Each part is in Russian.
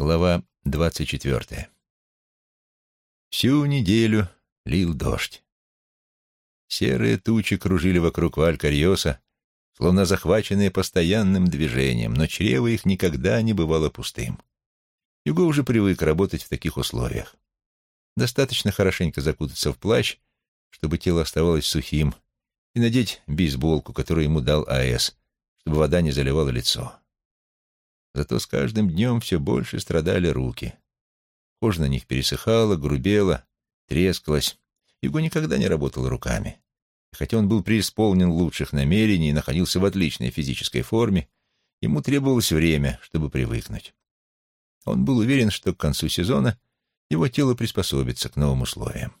Глава двадцать четвертая. Всю неделю лил дождь. Серые тучи кружили вокруг Валькариоса, словно захваченные постоянным движением, но чрево их никогда не бывало пустым. Юго уже привык работать в таких условиях. Достаточно хорошенько закутаться в плащ, чтобы тело оставалось сухим, и надеть бейсболку, которую ему дал АЭС, чтобы вода не заливала лицо. Зато с каждым днем все больше страдали руки. Кожа на них пересыхала, грубела, трескалась. Его никогда не работал руками. И хотя он был преисполнен лучших намерений и находился в отличной физической форме, ему требовалось время, чтобы привыкнуть. Он был уверен, что к концу сезона его тело приспособится к новым условиям.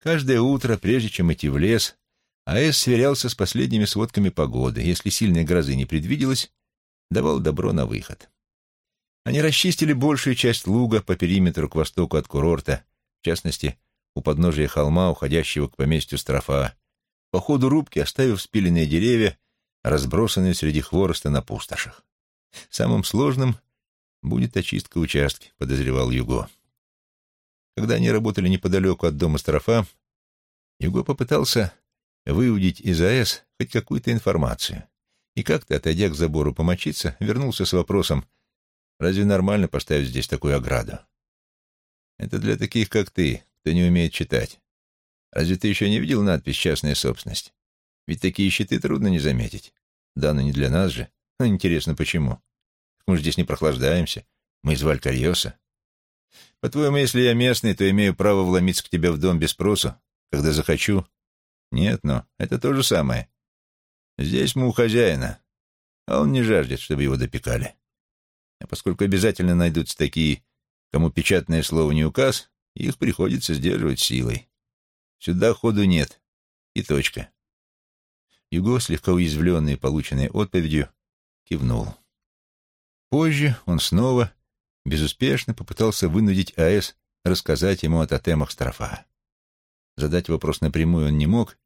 Каждое утро, прежде чем идти в лес, АЭС сверялся с последними сводками погоды. Если сильной грозы не предвиделось, давал добро на выход. Они расчистили большую часть луга по периметру к востоку от курорта, в частности, у подножия холма, уходящего к поместью Строфа, по ходу рубки оставив спиленные деревья, разбросанные среди хвороста на пустошах. Самым сложным будет очистка участки, подозревал Юго. Когда они работали неподалеку от дома Строфа, Юго попытался выудить из АЭС хоть какую-то информацию и как-то, отойдя к забору помочиться, вернулся с вопросом, разве нормально поставить здесь такую ограду? Это для таких, как ты, кто не умеет читать. Разве ты еще не видел надпись «Частная собственность»? Ведь такие щиты трудно не заметить. Да, но не для нас же. Но интересно, почему? Мы же здесь не прохлаждаемся. Мы из Валькарьоса. По-твоему, если я местный, то имею право вломиться к тебе в дом без спросу, когда захочу? Нет, но это то же самое. Здесь мы у хозяина, а он не жаждет, чтобы его допекали. А поскольку обязательно найдутся такие, кому печатное слово не указ, их приходится сдерживать силой. Сюда ходу нет. И точка. Юго, слегка уязвленный полученной отповедью, кивнул. Позже он снова безуспешно попытался вынудить АЭС рассказать ему о тотемах Строфа. Задать вопрос напрямую он не мог,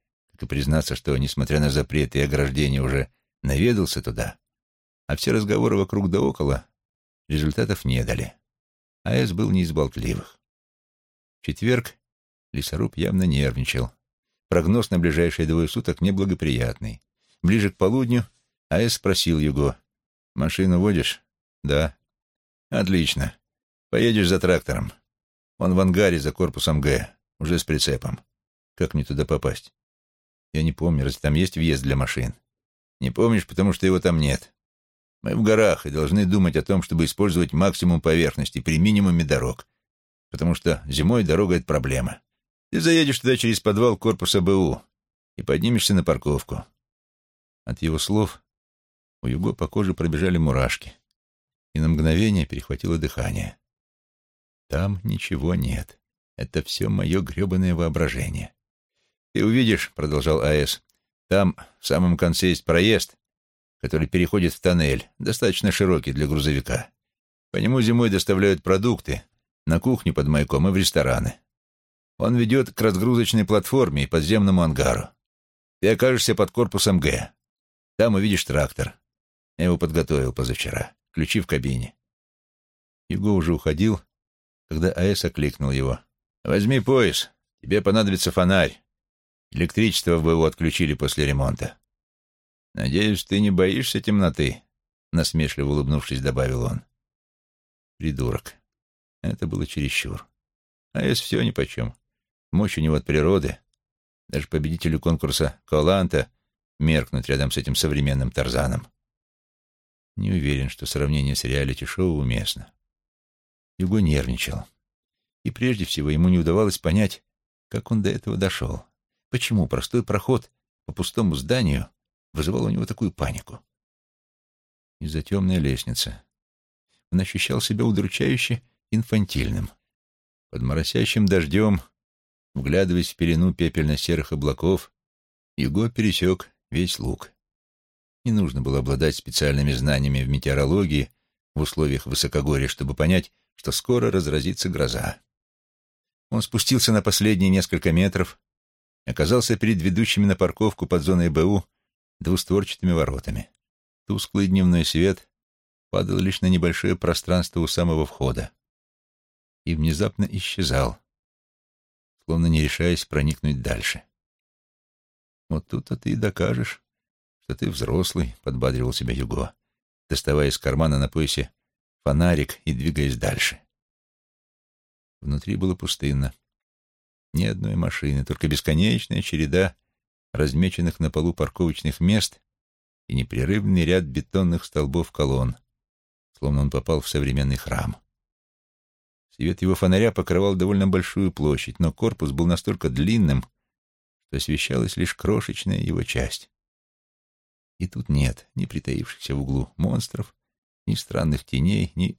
и признаться, что, несмотря на запреты и ограждения, уже наведался туда, а все разговоры вокруг да около результатов не дали. АЭС был не из болтливых. В четверг лесоруб явно нервничал. Прогноз на ближайшие двое суток неблагоприятный. Ближе к полудню АЭС спросил его, «Машину водишь?» «Да». «Отлично. Поедешь за трактором. Он в ангаре за корпусом Г, уже с прицепом. Как мне туда попасть?» Я не помню, разве там есть въезд для машин? Не помнишь, потому что его там нет. Мы в горах и должны думать о том, чтобы использовать максимум поверхности при минимуме дорог. Потому что зимой дорога — это проблема. Ты заедешь туда через подвал корпуса БУ и поднимешься на парковку. От его слов у Юго по коже пробежали мурашки, и на мгновение перехватило дыхание. Там ничего нет. Это все мое гребаное воображение. «Ты увидишь», — продолжал А.С., — «там в самом конце есть проезд, который переходит в тоннель, достаточно широкий для грузовика. По нему зимой доставляют продукты на кухню под маяком и в рестораны. Он ведет к разгрузочной платформе и подземному ангару. Ты окажешься под корпусом Г. Там увидишь трактор. Я его подготовил позавчера. Ключи в кабине. Юго уже уходил, когда А.С. окликнул его. «Возьми пояс. Тебе понадобится фонарь. Электричество в БУ отключили после ремонта. «Надеюсь, ты не боишься темноты?» — насмешливо улыбнувшись, добавил он. Придурок. Это было чересчур. А если все нипочем. Мощь у него от природы. Даже победителю конкурса Коланта меркнуть рядом с этим современным Тарзаном. Не уверен, что сравнение с реалити-шоу уместно. Юго нервничал. И прежде всего ему не удавалось понять, как он до этого дошел. Почему простой проход по пустому зданию вызывал у него такую панику? Из-за темной лестницы. Он ощущал себя удручающе инфантильным. Под моросящим дождем, вглядываясь в пелену пепельно-серых облаков, Юго пересек весь луг. Не нужно было обладать специальными знаниями в метеорологии в условиях высокогорья, чтобы понять, что скоро разразится гроза. Он спустился на последние несколько метров, оказался перед ведущими на парковку под зоной БУ двустворчатыми воротами. Тусклый дневной свет падал лишь на небольшое пространство у самого входа и внезапно исчезал, словно не решаясь проникнуть дальше. «Вот тут-то ты и докажешь, что ты взрослый», — подбадривал себя Юго, доставая из кармана на поясе фонарик и двигаясь дальше. Внутри было пустынно. Ни одной машины, только бесконечная череда размеченных на полу парковочных мест и непрерывный ряд бетонных столбов колонн, словно он попал в современный храм. Свет его фонаря покрывал довольно большую площадь, но корпус был настолько длинным, что освещалась лишь крошечная его часть. И тут нет ни притаившихся в углу монстров, ни странных теней, ни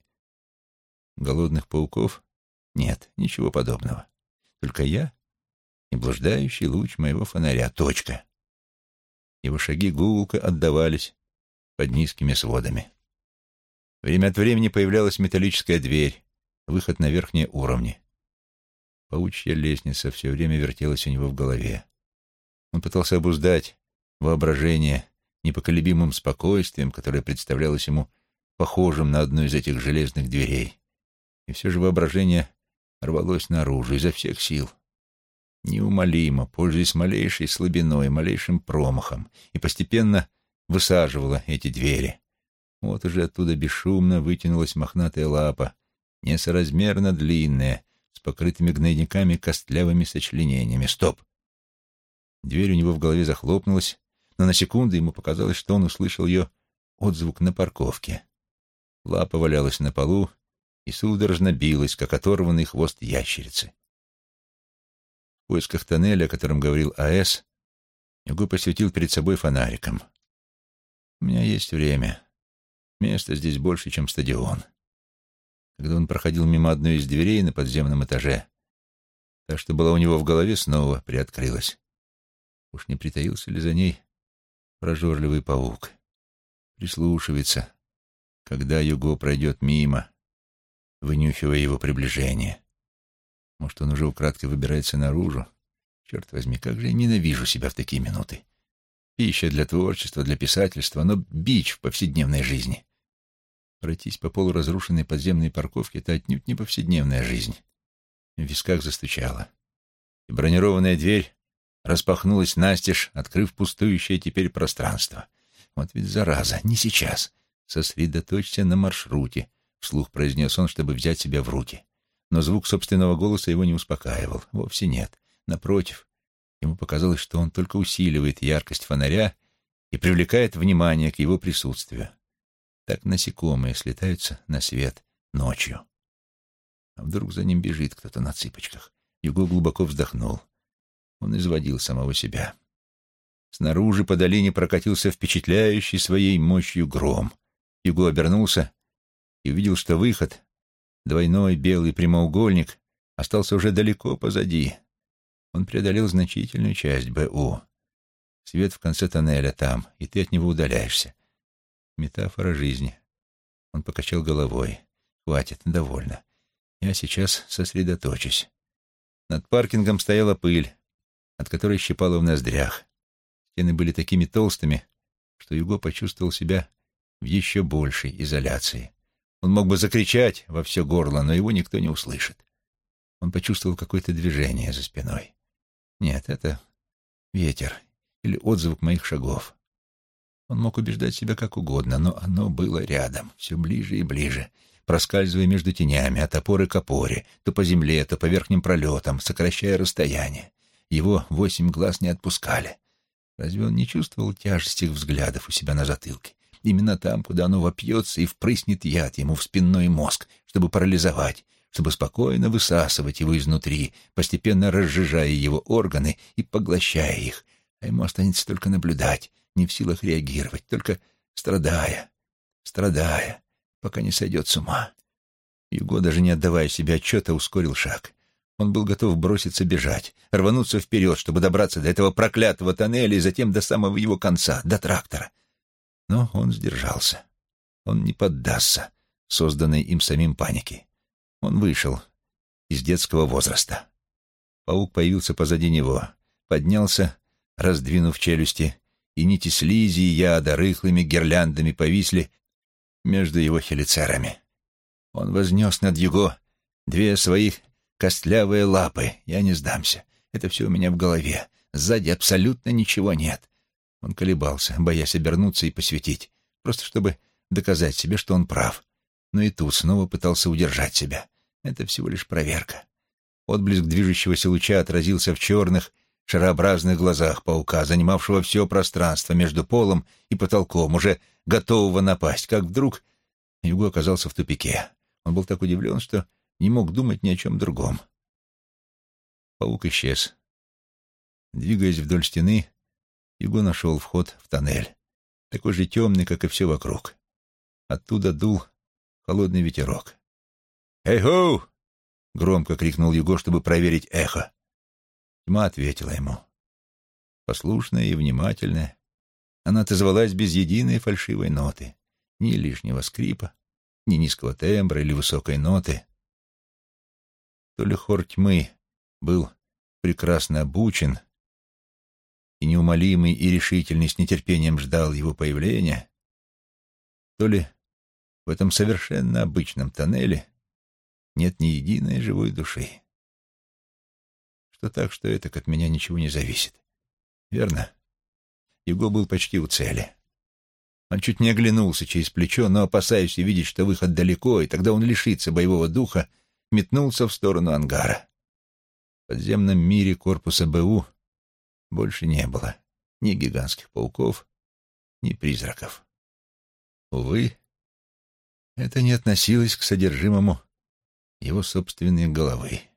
голодных пауков. Нет, ничего подобного. Только я и блуждающий луч моего фонаря. Точка. Его шаги гулко отдавались под низкими сводами. Время от времени появлялась металлическая дверь, выход на верхние уровни. Паучья лестница все время вертелась у него в голове. Он пытался обуздать воображение непоколебимым спокойствием, которое представлялось ему похожим на одну из этих железных дверей. И все же воображение рвалось наружу изо всех сил неумолимо, пользуясь малейшей слабиной, малейшим промахом, и постепенно высаживала эти двери. Вот уже оттуда бесшумно вытянулась мохнатая лапа, несоразмерно длинная, с покрытыми гнойниками костлявыми сочленениями. Стоп! Дверь у него в голове захлопнулась, но на секунду ему показалось, что он услышал ее отзвук на парковке. Лапа валялась на полу и судорожно билась, как оторванный хвост ящерицы поисках тоннеля, о котором говорил А.С., Юго посветил перед собой фонариком. «У меня есть время. Места здесь больше, чем стадион». Когда он проходил мимо одной из дверей на подземном этаже, так что была у него в голове, снова приоткрылась. Уж не притаился ли за ней прожорливый паук? Прислушивается, когда Юго пройдет мимо, вынюхивая его приближение. Может, он уже украдкой выбирается наружу? Черт возьми, как же я ненавижу себя в такие минуты. Пища для творчества, для писательства, но бич в повседневной жизни. Пройтись по полуразрушенной подземной парковке — это отнюдь не повседневная жизнь. В висках застучало. И бронированная дверь распахнулась настежь, открыв пустующее теперь пространство. Вот ведь зараза, не сейчас. Сосредоточься на маршруте, — вслух произнес он, чтобы взять себя в руки но звук собственного голоса его не успокаивал. Вовсе нет. Напротив, ему показалось, что он только усиливает яркость фонаря и привлекает внимание к его присутствию. Так насекомые слетаются на свет ночью. А вдруг за ним бежит кто-то на цыпочках? Юго глубоко вздохнул. Он изводил самого себя. Снаружи по долине прокатился впечатляющий своей мощью гром. Юго обернулся и увидел, что выход Двойной белый прямоугольник остался уже далеко позади. Он преодолел значительную часть БУ. Свет в конце тоннеля там, и ты от него удаляешься. Метафора жизни. Он покачал головой. Хватит, довольно. Я сейчас сосредоточусь. Над паркингом стояла пыль, от которой щипало в ноздрях. Стены были такими толстыми, что Юго почувствовал себя в еще большей изоляции. Он мог бы закричать во все горло, но его никто не услышит. Он почувствовал какое-то движение за спиной. Нет, это ветер или отзвук моих шагов. Он мог убеждать себя как угодно, но оно было рядом, все ближе и ближе, проскальзывая между тенями, от опоры к опоре, то по земле, то по верхним пролетам, сокращая расстояние. Его восемь глаз не отпускали. Разве он не чувствовал тяжесть их взглядов у себя на затылке? Именно там, куда оно вопьется и впрыснет яд ему в спинной мозг, чтобы парализовать, чтобы спокойно высасывать его изнутри, постепенно разжижая его органы и поглощая их. А ему останется только наблюдать, не в силах реагировать, только страдая, страдая, пока не сойдет с ума. Юго, даже не отдавая себе отчета, ускорил шаг. Он был готов броситься бежать, рвануться вперед, чтобы добраться до этого проклятого тоннеля и затем до самого его конца, до трактора. Но он сдержался. Он не поддастся созданной им самим панике. Он вышел из детского возраста. Паук появился позади него, поднялся, раздвинув челюсти, и нити слизи и яда рыхлыми гирляндами повисли между его хелицерами. Он вознес над Юго две своих костлявые лапы. Я не сдамся. Это все у меня в голове. Сзади абсолютно ничего нет. Он колебался, боясь обернуться и посветить, просто чтобы доказать себе, что он прав. Но и тут снова пытался удержать себя. Это всего лишь проверка. Отблеск движущегося луча отразился в черных, шарообразных глазах паука, занимавшего все пространство между полом и потолком, уже готового напасть, как вдруг Юго оказался в тупике. Он был так удивлен, что не мог думать ни о чем другом. Паук исчез. Двигаясь вдоль стены, Юго нашел вход в тоннель, такой же темный, как и все вокруг. Оттуда дул холодный ветерок. «Эй-хоу!» — громко крикнул Юго, чтобы проверить эхо. Тьма ответила ему. Послушная и внимательная, она отозвалась без единой фальшивой ноты, ни лишнего скрипа, ни низкого тембра или высокой ноты. То ли хор тьмы был прекрасно обучен, и неумолимый и решительный с нетерпением ждал его появления, то ли в этом совершенно обычном тоннеле нет ни единой живой души что так, что это от меня ничего не зависит. Верно? Его был почти у цели. Он чуть не оглянулся через плечо, но, опасаясь увидеть, что выход далеко, и тогда он лишится боевого духа, метнулся в сторону ангара. В подземном мире корпуса БУ больше не было ни гигантских пауков, ни призраков. Увы, это не относилось к содержимому его собственной головы.